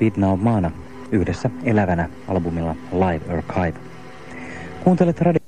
Vidna on maana yhdessä elävänä albumilla Live Archive. Kuuntelet radio...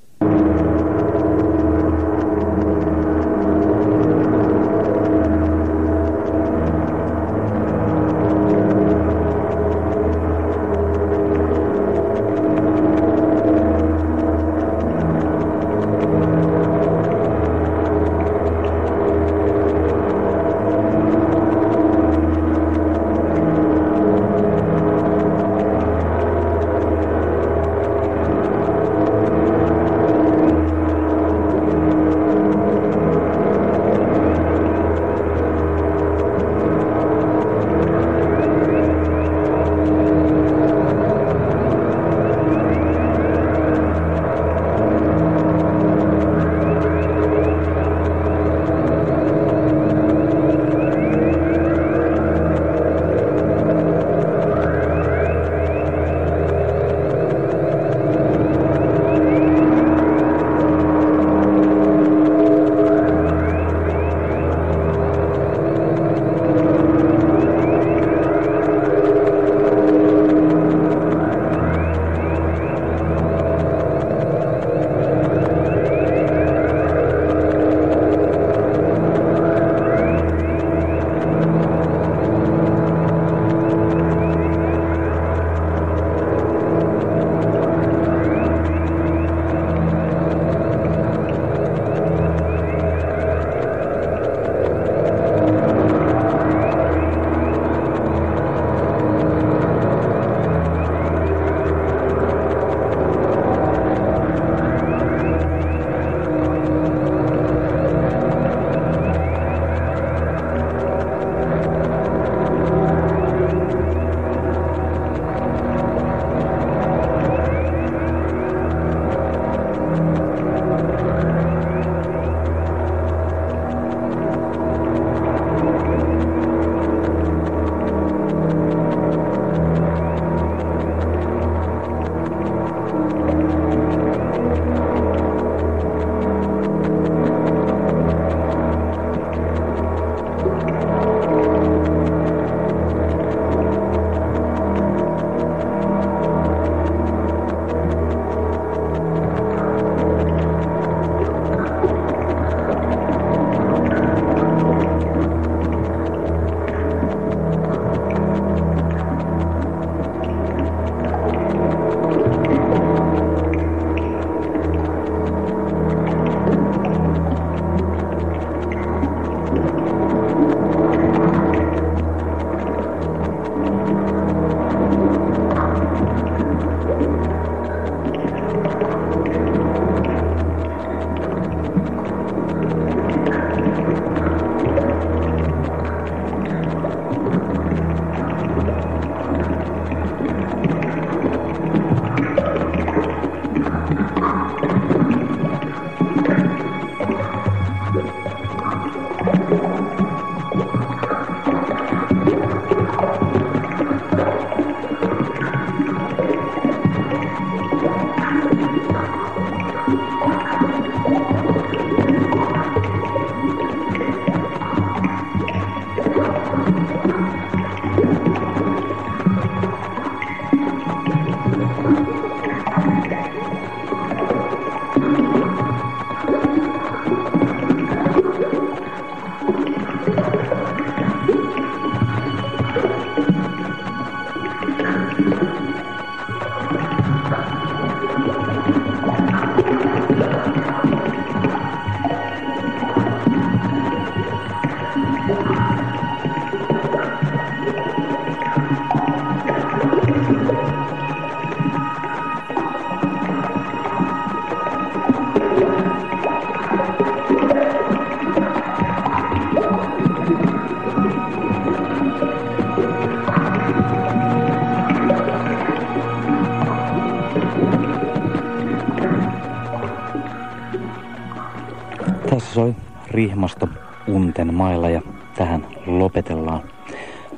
soi rihmasto unten mailla ja tähän lopetellaan.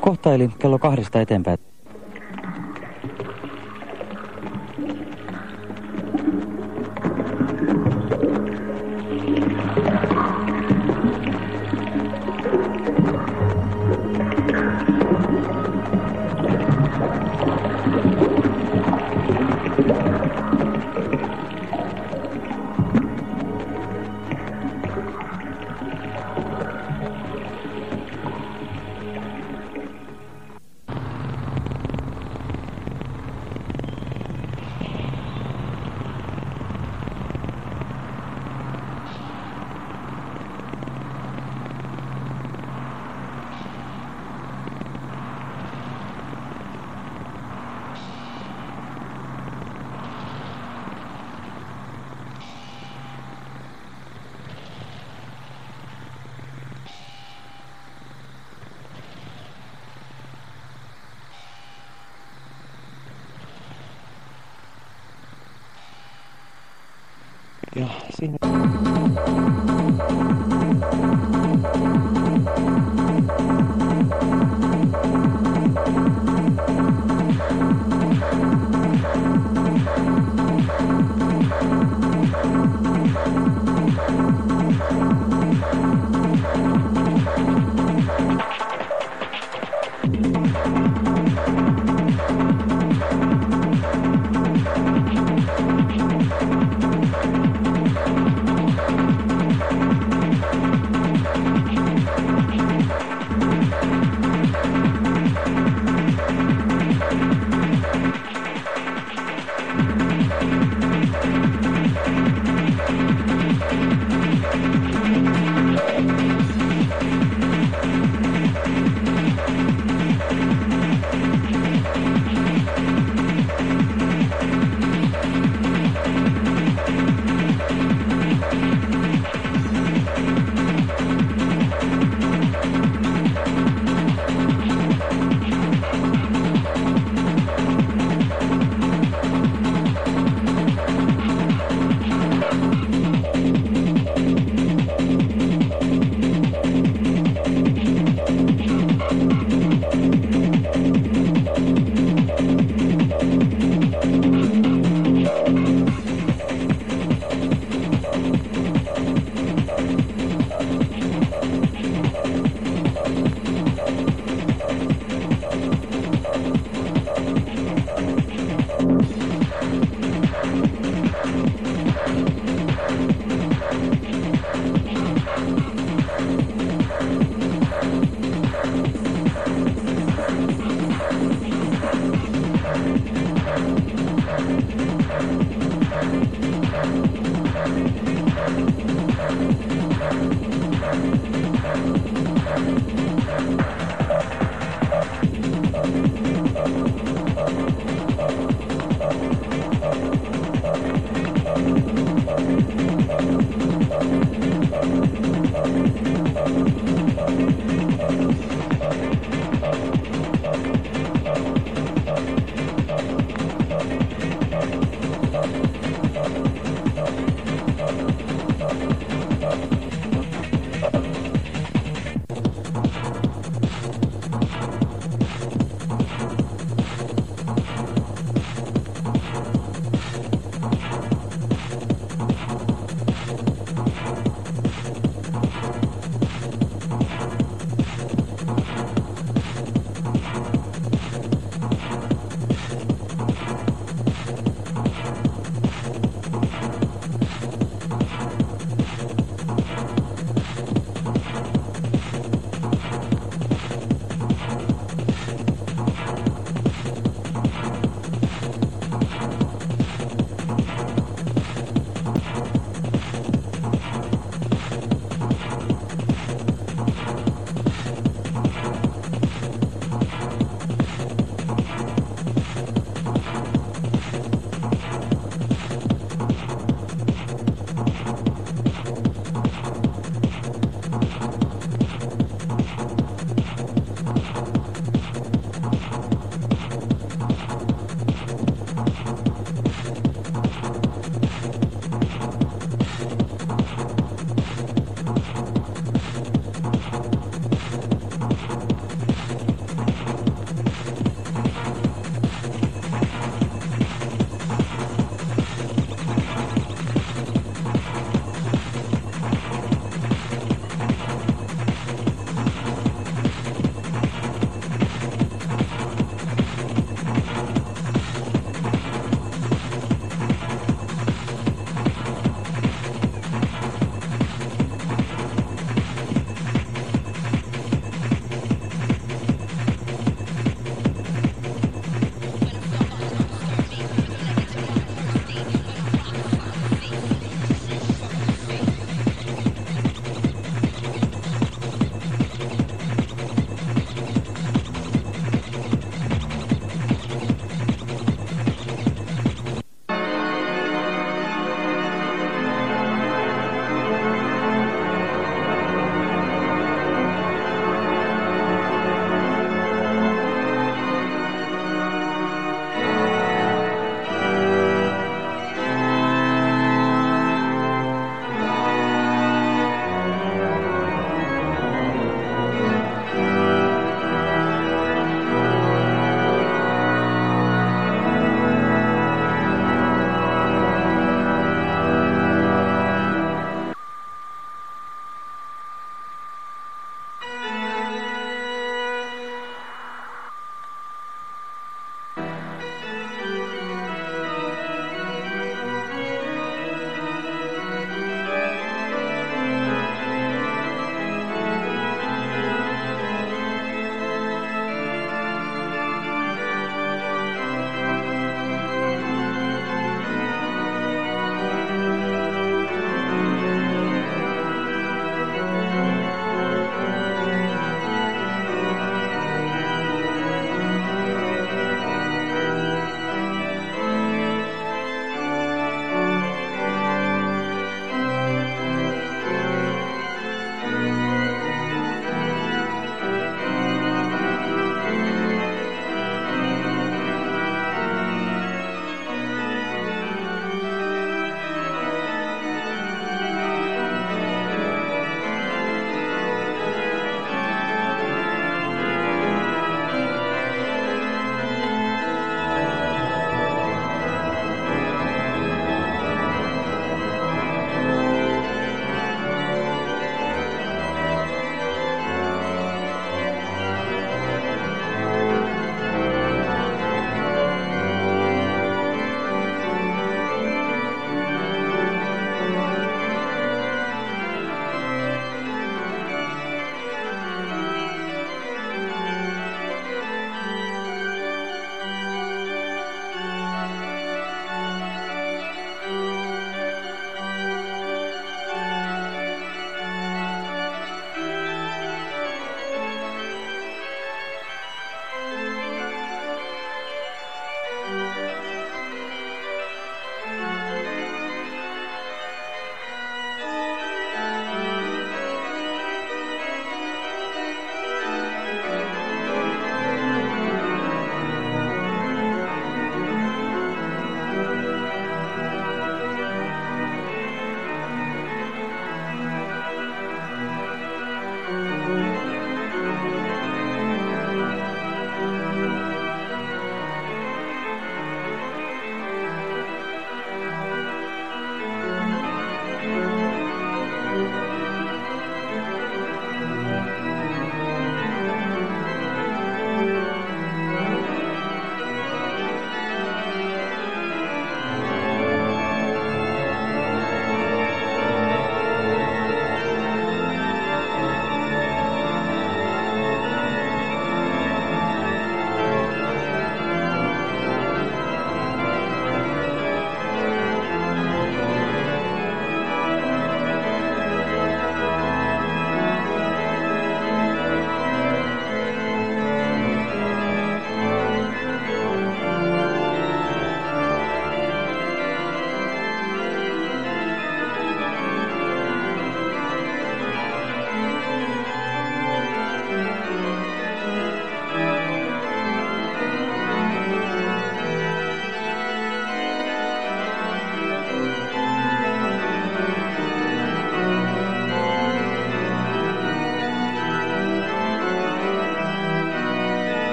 Kohta eli kello kahdesta eteenpäin. Ja sinne...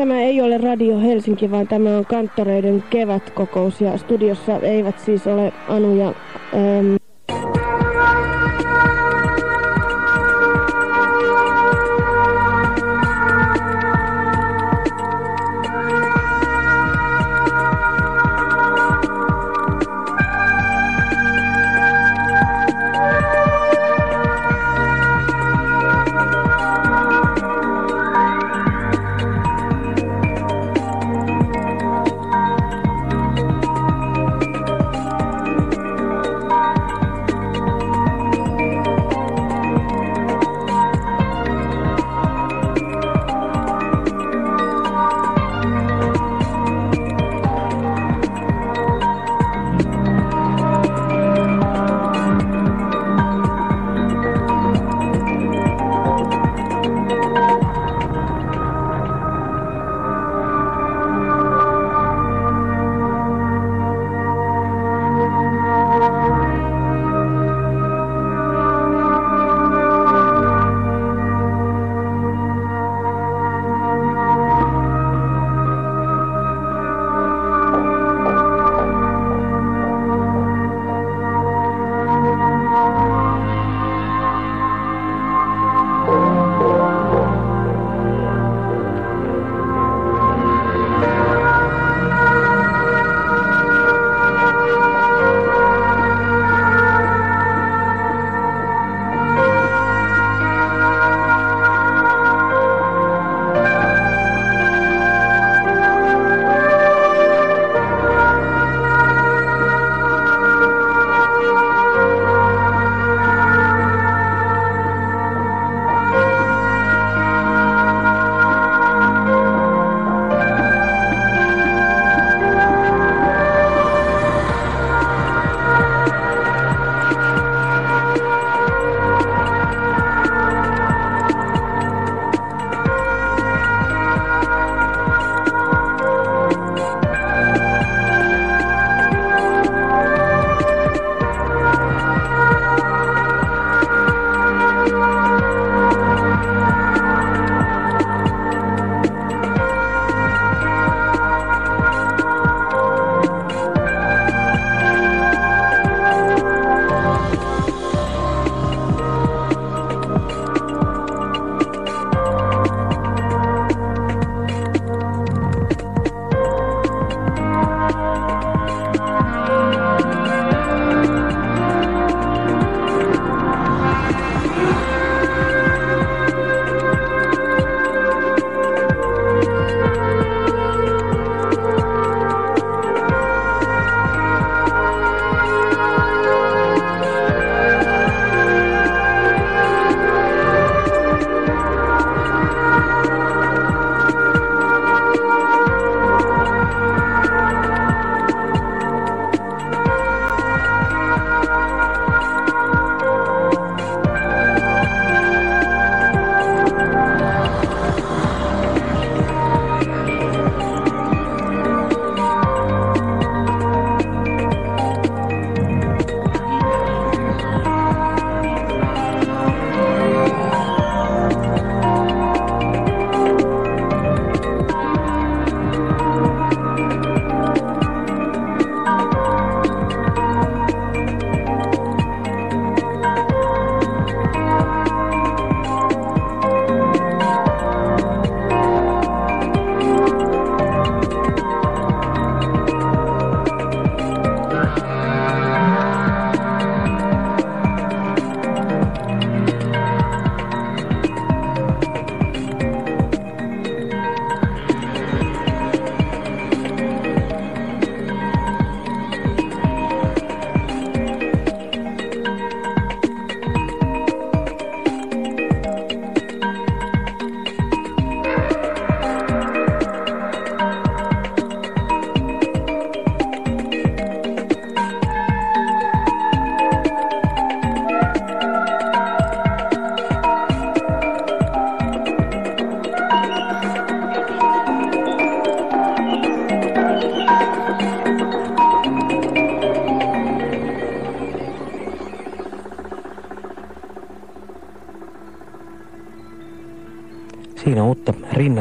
Tämä ei ole Radio Helsinki, vaan tämä on kanttoreiden kevätkokous ja studiossa eivät siis ole Anu ja...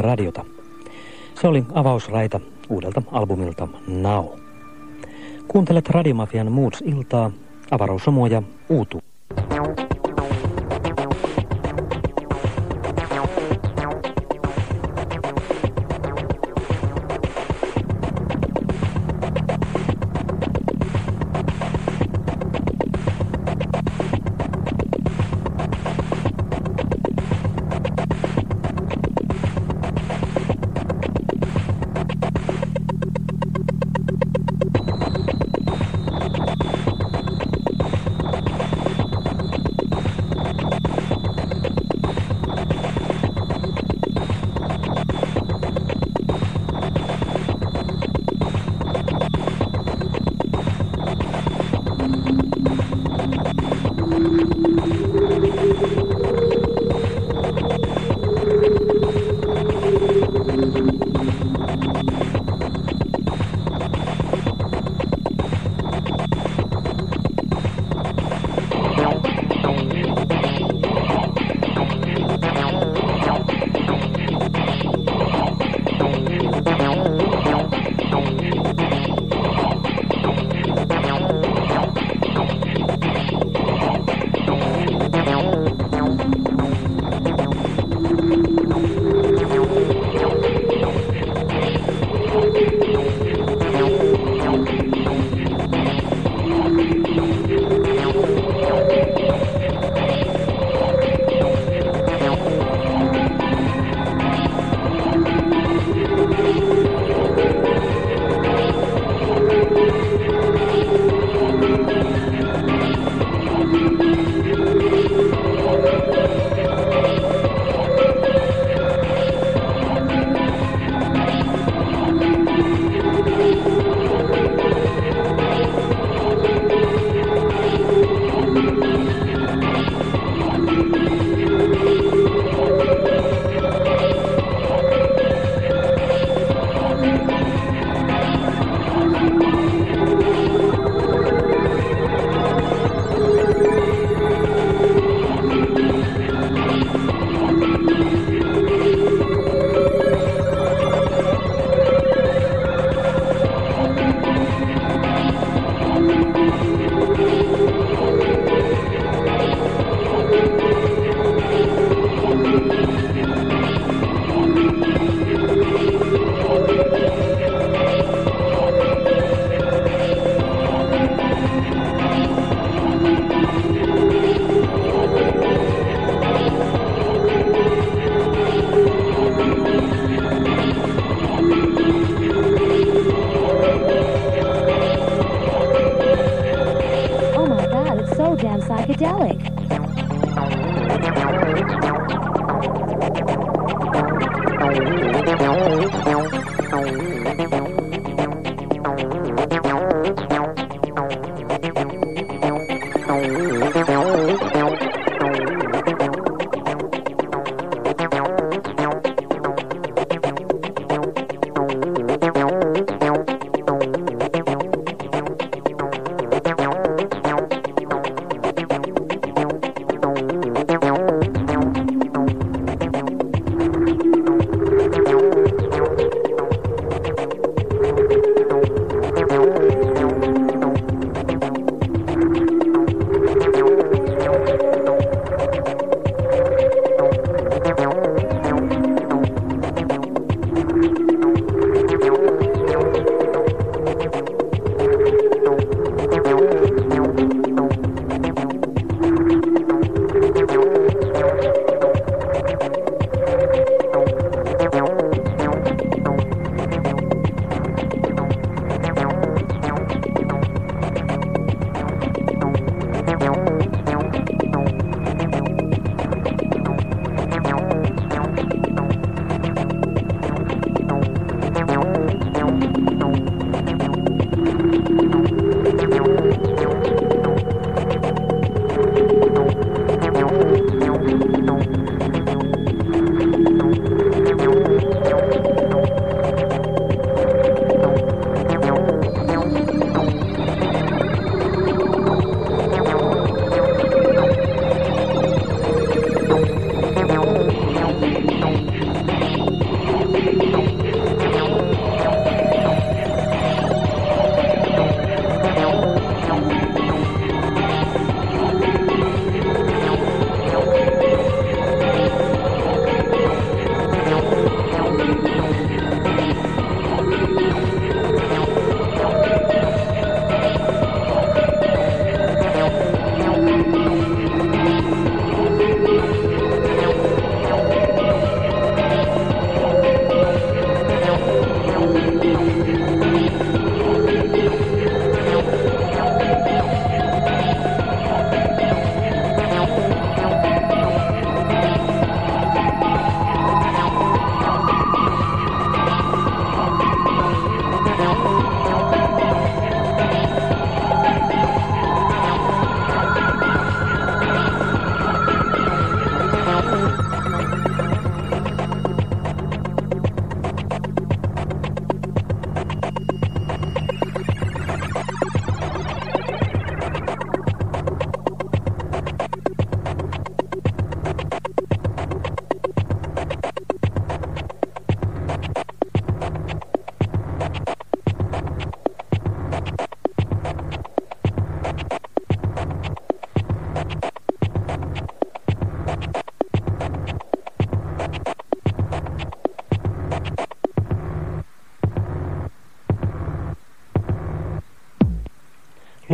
radiota. Se oli avausraita uudelta albumilta Now. Kuuntelet Radiomafian Moods-iltaa, avaruusromua uutu.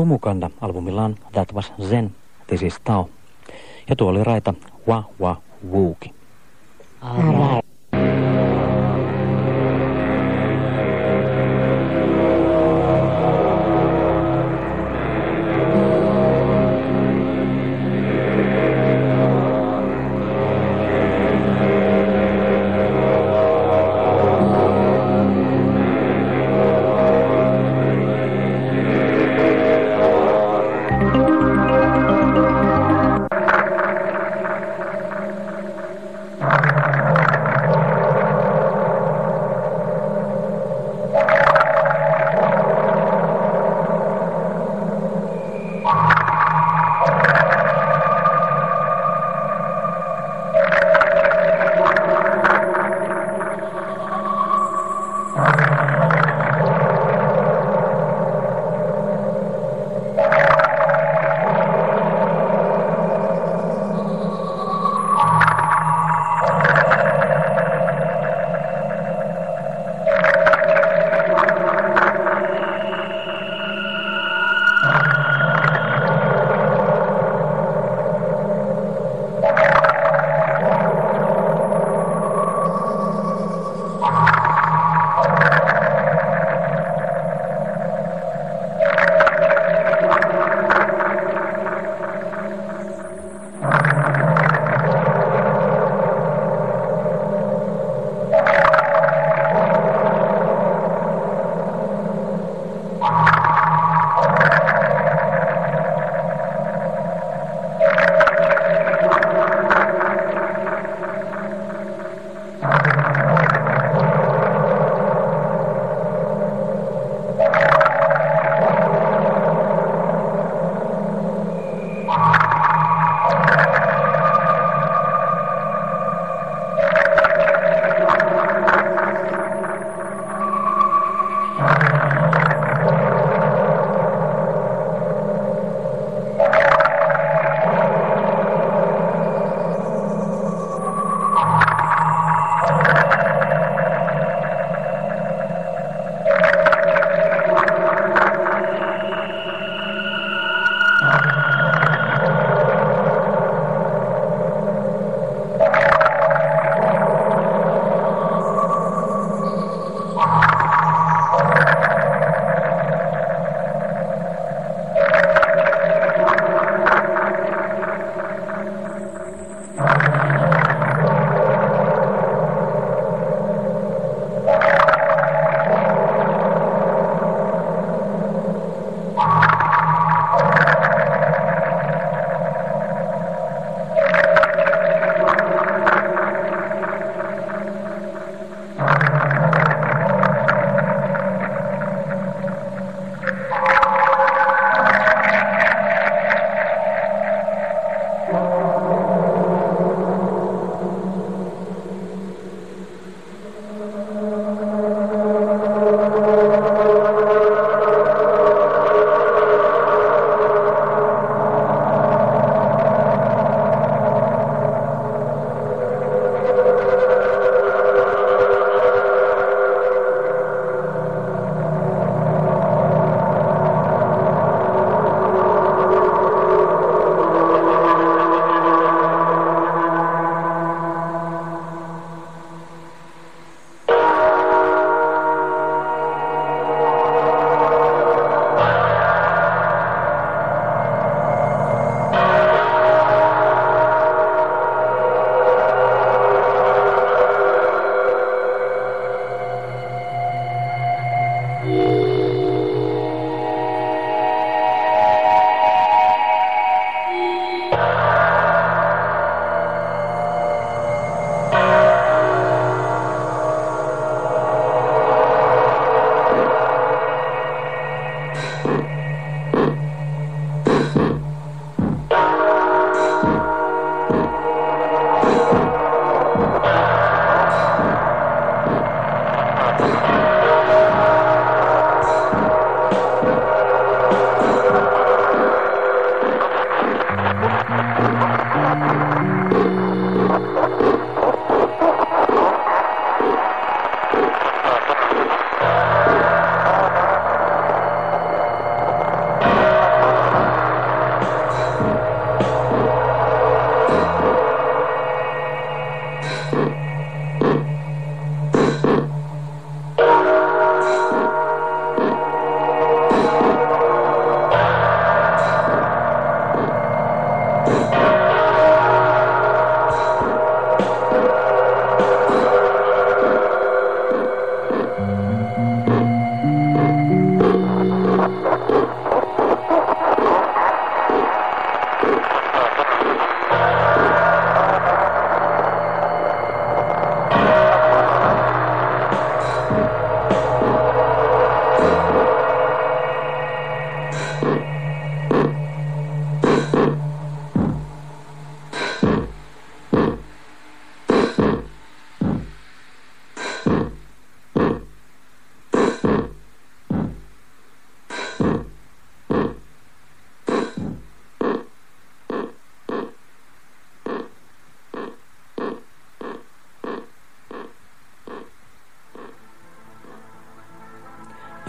Uutu. Lumukanda albumillaan That Was Zen, This Is Tao. Ja tuo oli raita Wa Wa Wuuki. All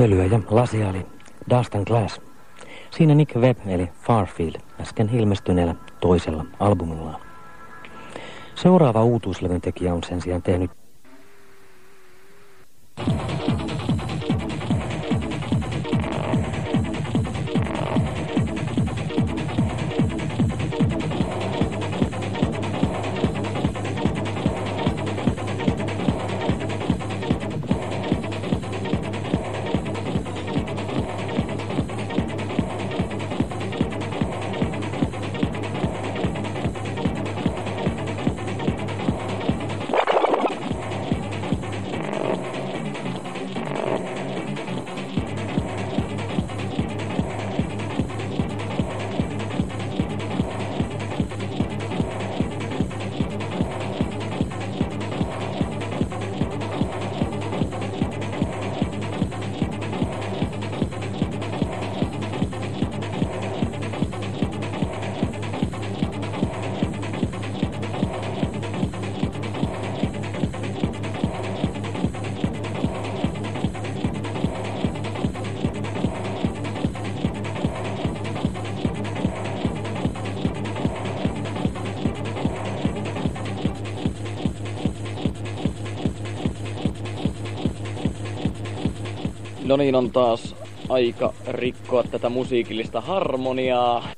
Pölyä ja lasia oli Dust and Glass. Siinä Nick Webb eli Farfield äsken ilmestyneellä toisella albumillaan. Seuraava uutuuslevyn tekijä on sen sijaan tehnyt No niin, on taas aika rikkoa tätä musiikillista harmoniaa.